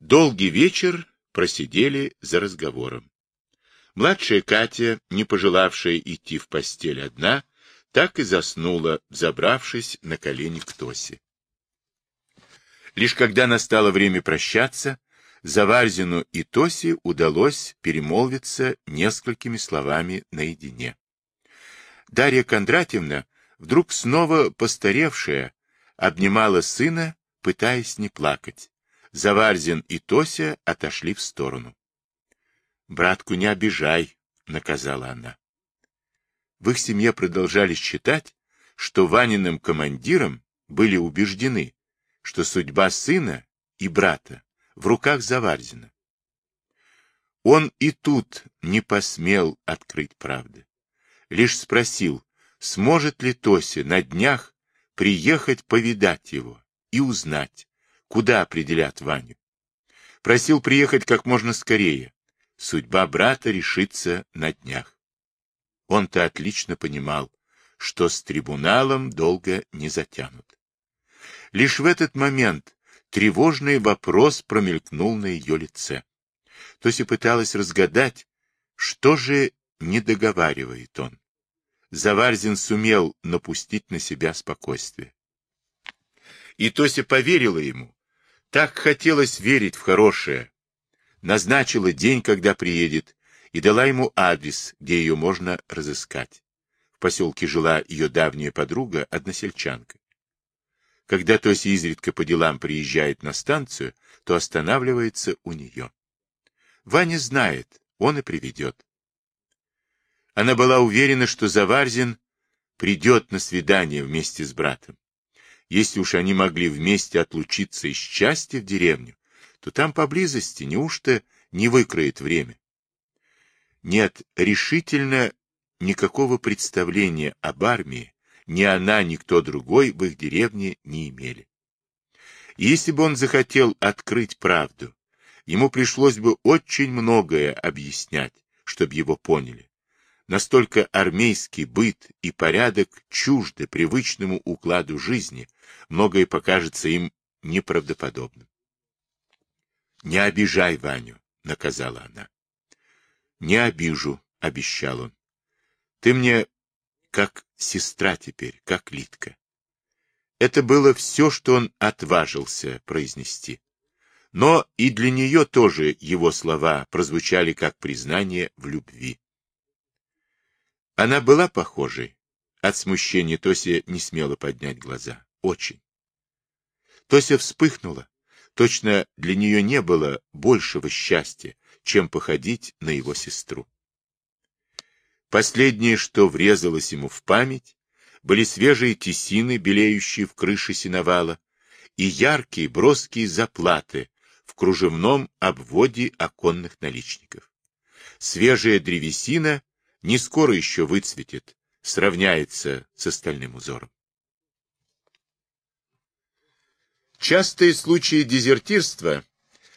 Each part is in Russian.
Долгий вечер просидели за разговором. Младшая Катя, не пожелавшая идти в постель одна, так и заснула, забравшись на колени к Тосе. Лишь когда настало время прощаться, Заварзину и Тосе удалось перемолвиться несколькими словами наедине. Дарья Кондратьевна, вдруг снова постаревшая, обнимала сына, пытаясь не плакать. Заварзин и Тося отошли в сторону. — Братку не обижай, — наказала она. В их семье продолжали считать, что Ваниным командиром были убеждены, что судьба сына и брата в руках Заварзина. Он и тут не посмел открыть правды. Лишь спросил, сможет ли Тося на днях приехать повидать его и узнать, куда определят Ваню. Просил приехать как можно скорее. Судьба брата решится на днях. Он-то отлично понимал, что с трибуналом долго не затянут. Лишь в этот момент тревожный вопрос промелькнул на ее лице. Тося пыталась разгадать, что же не договаривает он. Заварзин сумел напустить на себя спокойствие. И Тося поверила ему. Так хотелось верить в хорошее. Назначила день, когда приедет, и дала ему адрес, где ее можно разыскать. В поселке жила ее давняя подруга, односельчанка. Когда Тося изредка по делам приезжает на станцию, то останавливается у нее. Ваня знает, он и приведет. Она была уверена, что Заварзин придет на свидание вместе с братом. Если уж они могли вместе отлучиться из части в деревню, то там поблизости неужто не выкроет время? Нет, решительно никакого представления об армии ни она, ни кто другой в их деревне не имели. Если бы он захотел открыть правду, ему пришлось бы очень многое объяснять, чтобы его поняли. Настолько армейский быт и порядок чужды привычному укладу жизни, многое покажется им неправдоподобным. «Не обижай Ваню», — наказала она. «Не обижу», — обещал он. «Ты мне как сестра теперь, как Литка. Это было все, что он отважился произнести. Но и для нее тоже его слова прозвучали как признание в любви. Она была похожей. От смущения Тося не смела поднять глаза. Очень. Тося вспыхнула. Точно для нее не было большего счастья, чем походить на его сестру. Последнее, что врезалось ему в память, были свежие тесины, белеющие в крыше сеновала, и яркие броские заплаты в кружевном обводе оконных наличников. Свежая древесина не скоро еще выцветет, сравняется с остальным узором. Частые случаи дезертирства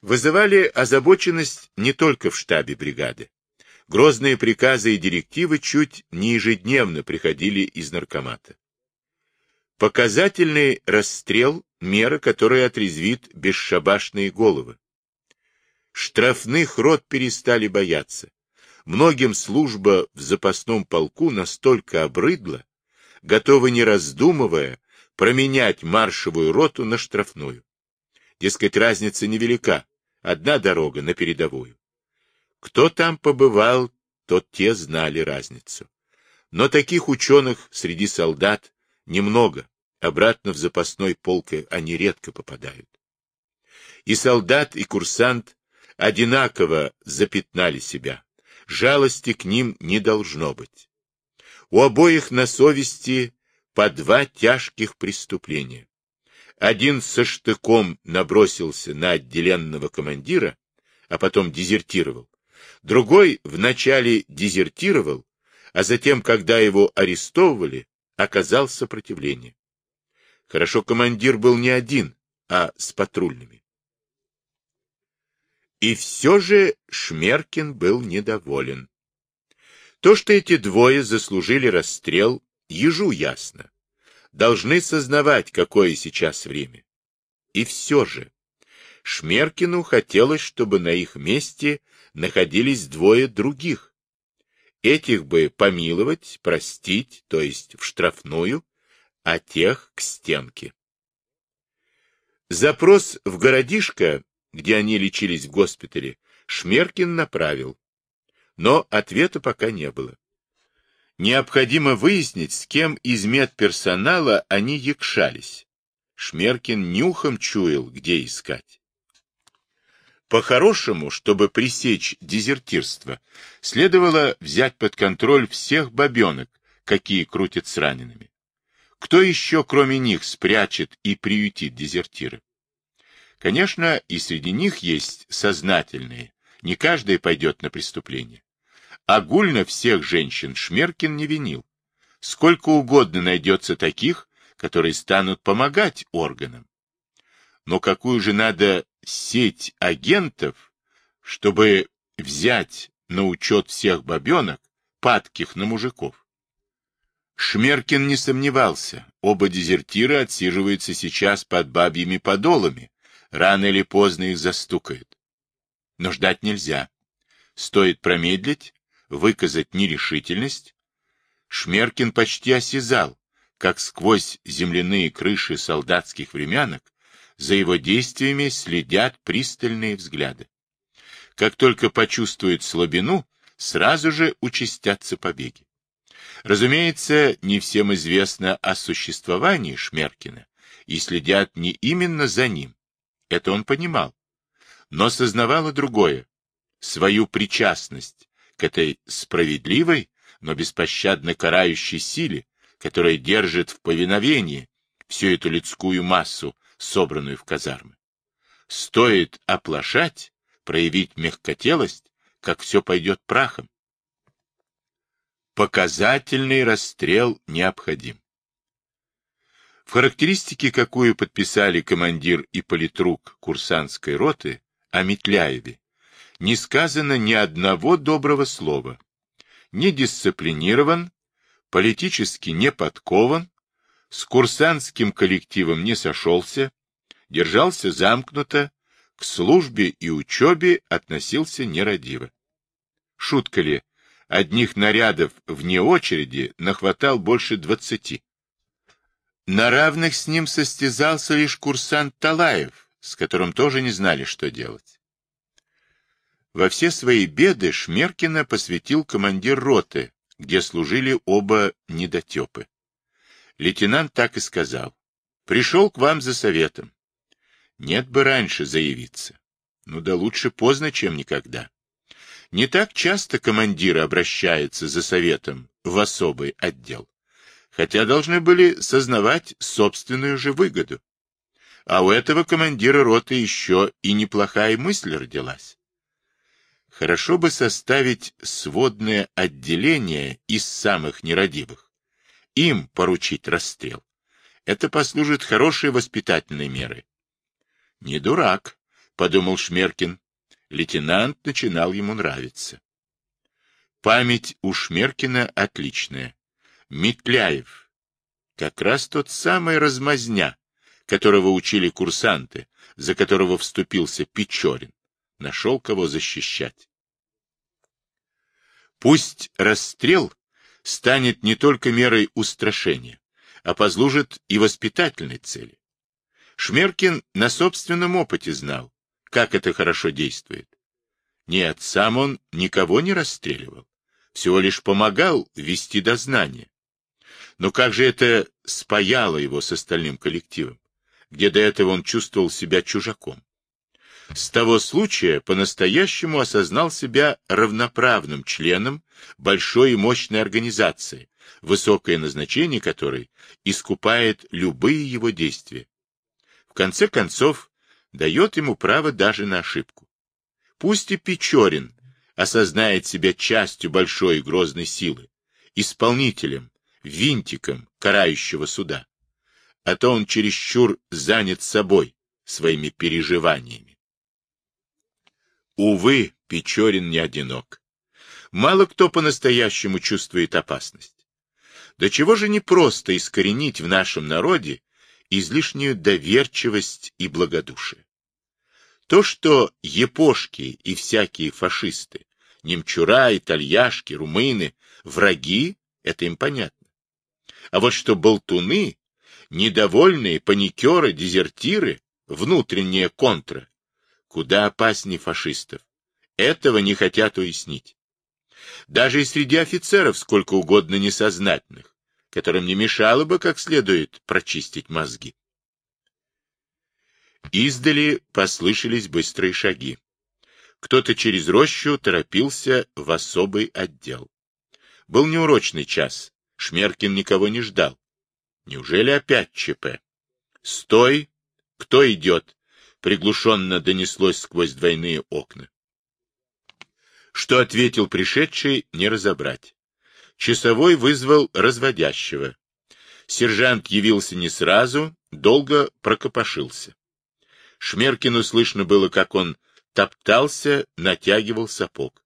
вызывали озабоченность не только в штабе бригады. Грозные приказы и директивы чуть не ежедневно приходили из наркомата. Показательный расстрел – мера, которая отрезвит бесшабашные головы. Штрафных рот перестали бояться. Многим служба в запасном полку настолько обрыдла, готовы не раздумывая променять маршевую роту на штрафную. Дескать, разница невелика, одна дорога на передовую. Кто там побывал, тот те знали разницу. Но таких ученых среди солдат немного, обратно в запасной полк они редко попадают. И солдат, и курсант одинаково запятнали себя. Жалости к ним не должно быть. У обоих на совести по два тяжких преступления. Один со штыком набросился на отделенного командира, а потом дезертировал. Другой вначале дезертировал, а затем, когда его арестовывали, оказал сопротивление. Хорошо командир был не один, а с патрульными. И все же Шмеркин был недоволен. То, что эти двое заслужили расстрел, ежу ясно. Должны сознавать, какое сейчас время. И все же Шмеркину хотелось, чтобы на их месте находились двое других. Этих бы помиловать, простить, то есть в штрафную, а тех к стенке. Запрос в городишко, где они лечились в госпитале, Шмеркин направил. Но ответа пока не было. Необходимо выяснить, с кем из медперсонала они якшались. Шмеркин нюхом чуял, где искать. По-хорошему, чтобы пресечь дезертирство, следовало взять под контроль всех бабенок, какие крутят с ранеными. Кто еще, кроме них, спрячет и приютит дезертира? Конечно, и среди них есть сознательные, не каждый пойдет на преступление. Огульно всех женщин Шмеркин не винил. Сколько угодно найдется таких, которые станут помогать органам. Но какую же надо сеть агентов, чтобы взять на учет всех бабенок, падких на мужиков? Шмеркин не сомневался, оба дезертира отсиживаются сейчас под бабьими подолами, рано или поздно их застукают. Но ждать нельзя. Стоит промедлить, выказать нерешительность. Шмеркин почти осязал, как сквозь земляные крыши солдатских времянок за его действиями следят пристальные взгляды. Как только почувствует слабину, сразу же участятся побеги. Разумеется, не всем известно о существовании Шмеркина, и следят не именно за ним. Это он понимал. Но сознавало другое — свою причастность к этой справедливой, но беспощадно карающей силе, которая держит в повиновении всю эту людскую массу, собранную в казармы. Стоит оплошать, проявить мягкотелость, как все пойдет прахом. Показательный расстрел необходим. В характеристике, какую подписали командир и политрук курсантской роты о Метляеве, не сказано ни одного доброго слова. Не дисциплинирован, политически не подкован, с курсантским коллективом не сошелся, держался замкнуто, к службе и учебе относился нерадиво. Шутка ли, одних нарядов вне очереди нахватал больше двадцати. На равных с ним состязался лишь курсант Талаев, с которым тоже не знали, что делать. Во все свои беды Шмеркина посвятил командир роты, где служили оба недотепы. Лейтенант так и сказал. Пришел к вам за советом. Нет бы раньше заявиться. Ну да лучше поздно, чем никогда. Не так часто командиры обращаются за советом в особый отдел, хотя должны были сознавать собственную же выгоду. А у этого командира роты еще и неплохая мысль родилась. Хорошо бы составить сводное отделение из самых нерадивых им поручить расстрел. Это послужит хорошей воспитательной мерой. Не дурак, подумал Шмеркин. Лейтенант начинал ему нравиться. Память у Шмеркина отличная. Метляев. Как раз тот самый размазня, которого учили курсанты, за которого вступился Печорин. Нашел кого защищать. Пусть расстрел станет не только мерой устрашения, а послужит и воспитательной цели. Шмеркин на собственном опыте знал, как это хорошо действует. Нет, сам он никого не расстреливал, всего лишь помогал вести дознание. Но как же это спаяло его с остальным коллективом, где до этого он чувствовал себя чужаком? С того случая по-настоящему осознал себя равноправным членом большой и мощной организации, высокое назначение которой искупает любые его действия. В конце концов, дает ему право даже на ошибку. Пусть и Печорин осознает себя частью большой и грозной силы, исполнителем, винтиком карающего суда, а то он чересчур занят собой, своими переживаниями. Увы, Печорин не одинок. Мало кто по-настоящему чувствует опасность. До чего же не просто искоренить в нашем народе излишнюю доверчивость и благодушие? То, что епошки и всякие фашисты, немчура, итальяшки, румыны, враги, это им понятно. А вот что болтуны, недовольные, паникеры, дезертиры, внутренняя контра, куда опаснее фашистов. Этого не хотят уяснить. Даже и среди офицеров сколько угодно несознательных, которым не мешало бы как следует прочистить мозги. Издали послышались быстрые шаги. Кто-то через рощу торопился в особый отдел. Был неурочный час. Шмеркин никого не ждал. Неужели опять ЧП? «Стой! Кто идет?» Приглушенно донеслось сквозь двойные окна. Что ответил пришедший, не разобрать. Часовой вызвал разводящего. Сержант явился не сразу, долго прокопошился. Шмеркину слышно было, как он топтался, натягивал сапог.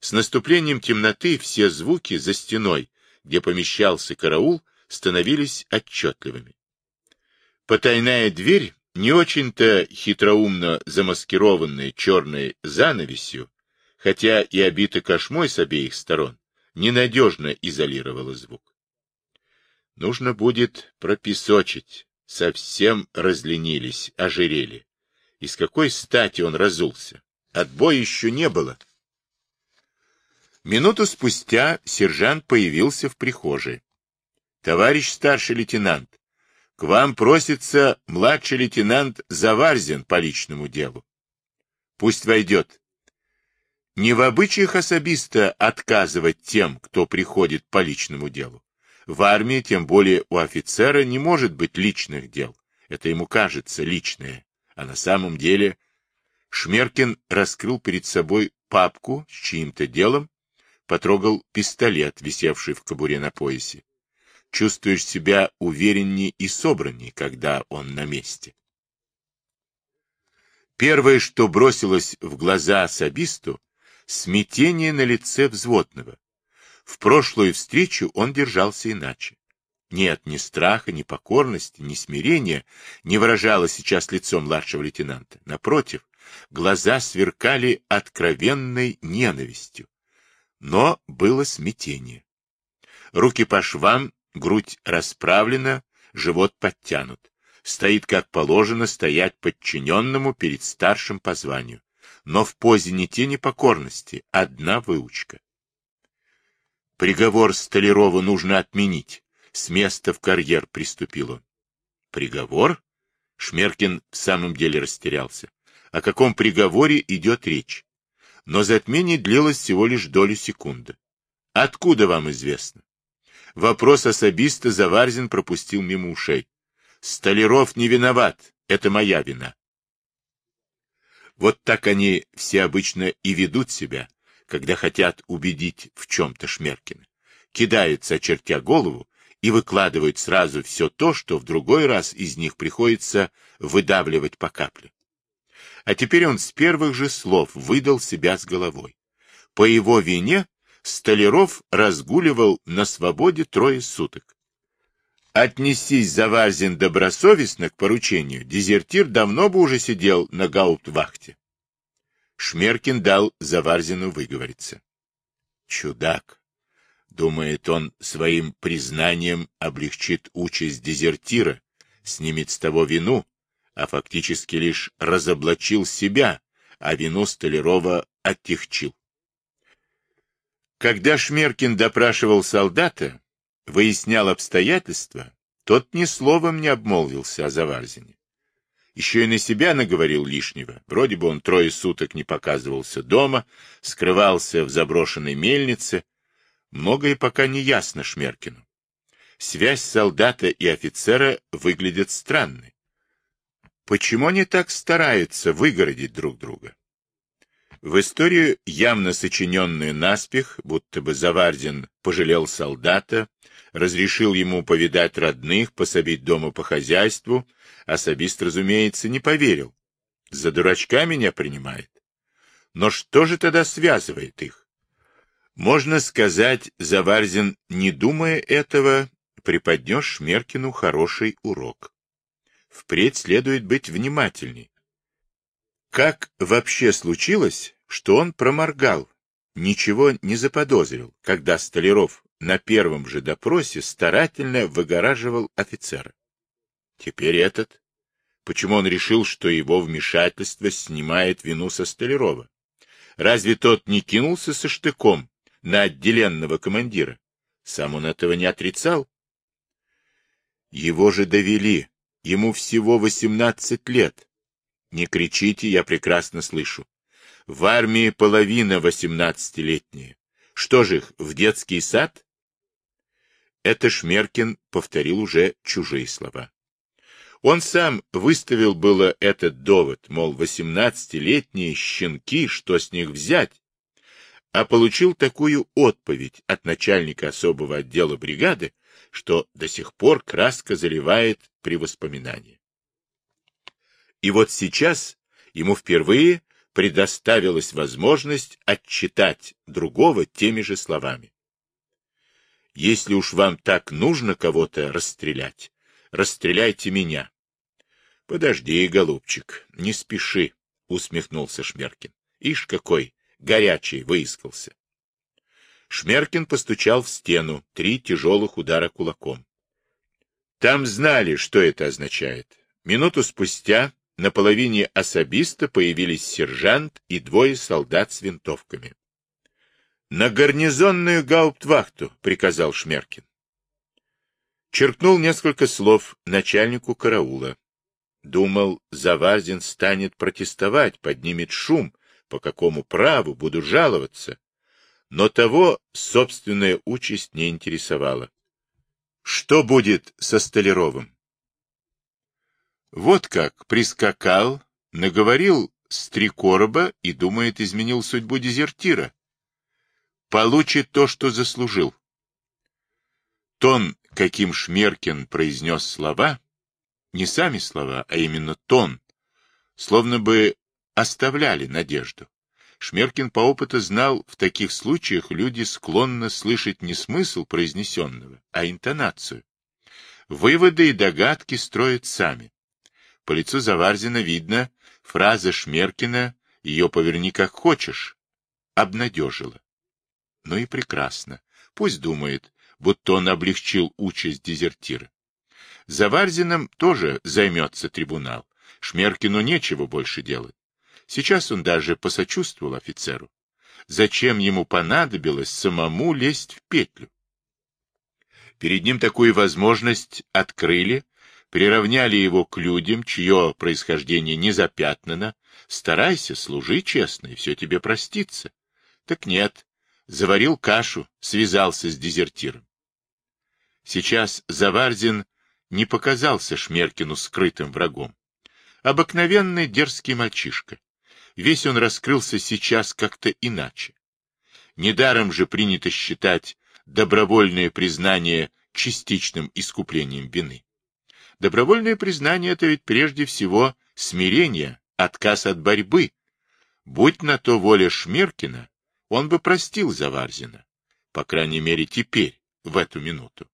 С наступлением темноты все звуки за стеной, где помещался караул, становились отчетливыми. Потайная дверь, не очень-то хитроумно замаскированная черной занавесью, хотя и обита кошмой с обеих сторон, ненадежно изолировала звук. Нужно будет пропесочить, совсем разленились, ожирели. И с какой стати он разулся? Отбоя еще не было. Минуту спустя сержант появился в прихожей. — Товарищ старший лейтенант, к вам просится младший лейтенант Заварзин по личному делу. Пусть войдет. Не в обычаях особиста отказывать тем, кто приходит по личному делу. В армии, тем более у офицера, не может быть личных дел. Это ему кажется личное. А на самом деле Шмеркин раскрыл перед собой папку с чьим-то делом, потрогал пистолет, висевший в кобуре на поясе. Чувствуешь себя увереннее и собраннее, когда он на месте. Первое, что бросилось в глаза особисту, смятение на лице взводного. В прошлую встречу он держался иначе. Нет, ни страха, ни покорности, ни смирения не выражало сейчас лицо младшего лейтенанта. Напротив, глаза сверкали откровенной ненавистью. Но было смятение. Руки по швам, грудь расправлена, живот подтянут. Стоит, как положено, стоять подчиненному перед старшим по званию. Но в позе не тени покорности, одна выучка. Приговор Столярова нужно отменить. С места в карьер приступил он. Приговор? Шмеркин в самом деле растерялся. О каком приговоре идет речь? Но затмение длилось всего лишь долю секунды. Откуда вам известно? Вопрос особиста Заварзин пропустил мимо ушей. Столяров не виноват, это моя вина. Вот так они все обычно и ведут себя, когда хотят убедить в чем-то Шмеркина. Кидаются, очертя голову, и выкладывают сразу все то, что в другой раз из них приходится выдавливать по капле. А теперь он с первых же слов выдал себя с головой. По его вине Столяров разгуливал на свободе трое суток. Отнесись Заварзин добросовестно к поручению, дезертир давно бы уже сидел на гауптвахте. Шмеркин дал Заварзину выговориться. Чудак. Думает, он своим признанием облегчит участь дезертира, снимет с того вину, а фактически лишь разоблачил себя, а вину Столярова оттягчил. Когда Шмеркин допрашивал солдата, выяснял обстоятельства, тот ни словом не обмолвился о Заварзине. Еще и на себя наговорил лишнего. Вроде бы он трое суток не показывался дома, скрывался в заброшенной мельнице. Многое пока не ясно Шмеркину. Связь солдата и офицера выглядит странной. Почему они так стараются выгородить друг друга? В историю, явно сочиненную наспех, будто бы Завардин пожалел солдата, разрешил ему повидать родных, пособить дома по хозяйству, особист, разумеется, не поверил. За дурачка меня принимает. Но что же тогда связывает их? Можно сказать, Заварзин, не думая этого, преподнес Шмеркину хороший урок. Впредь следует быть внимательней. Как вообще случилось, что он проморгал, ничего не заподозрил, когда Столяров на первом же допросе старательно выгораживал офицера? Теперь этот. Почему он решил, что его вмешательство снимает вину со Столярова? Разве тот не кинулся со штыком на отделенного командира? Сам он этого не отрицал. Его же довели. Ему всего восемнадцать лет. Не кричите, я прекрасно слышу. В армии половина восемнадцатилетняя. Что же их, в детский сад? Это Шмеркин повторил уже чужие слова. Он сам выставил было этот довод, мол, восемнадцатилетние щенки, что с них взять, а получил такую отповедь от начальника особого отдела бригады, что до сих пор краска заливает при воспоминании. И вот сейчас ему впервые предоставилась возможность отчитать другого теми же словами. Если уж вам так нужно кого-то расстрелять, расстреляйте меня. — Подожди, голубчик, не спеши, — усмехнулся Шмеркин. — Ишь какой горячий выискался. Шмеркин постучал в стену, три тяжелых удара кулаком. Там знали, что это означает. Минуту спустя на половине особиста появились сержант и двое солдат с винтовками. — На гарнизонную гауптвахту, — приказал Шмеркин. Черкнул несколько слов начальнику караула. Думал, Заварзин станет протестовать, поднимет шум, по какому праву буду жаловаться. Но того собственная участь не интересовала. Что будет со Столяровым? Вот как прискакал, наговорил с три короба и думает, изменил судьбу дезертира. Получит то, что заслужил. Тон, каким Шмеркин произнес слова, не сами слова, а именно тон, словно бы оставляли надежду. Шмеркин по опыту знал, в таких случаях люди склонны слышать не смысл произнесенного, а интонацию. Выводы и догадки строят сами. По лицу Заварзина видно, фраза Шмеркина «ее поверни как хочешь» обнадежила. Ну и прекрасно. Пусть думает, будто он облегчил участь дезертира. Заварзиным тоже займется трибунал. Шмеркину нечего больше делать. Сейчас он даже посочувствовал офицеру. Зачем ему понадобилось самому лезть в петлю? Перед ним такую возможность открыли, приравняли его к людям, чье происхождение не запятнано. Старайся, служи честно, и все тебе простится. Так нет, заварил кашу, связался с дезертиром. Сейчас Заварзин не показался Шмеркину скрытым врагом. Обыкновенный дерзкий мальчишка. Весь он раскрылся сейчас как-то иначе. Недаром же принято считать добровольное признание частичным искуплением вины. Добровольное признание — это ведь прежде всего смирение, отказ от борьбы. Будь на то воля Шмеркина, он бы простил Заварзина, по крайней мере теперь, в эту минуту.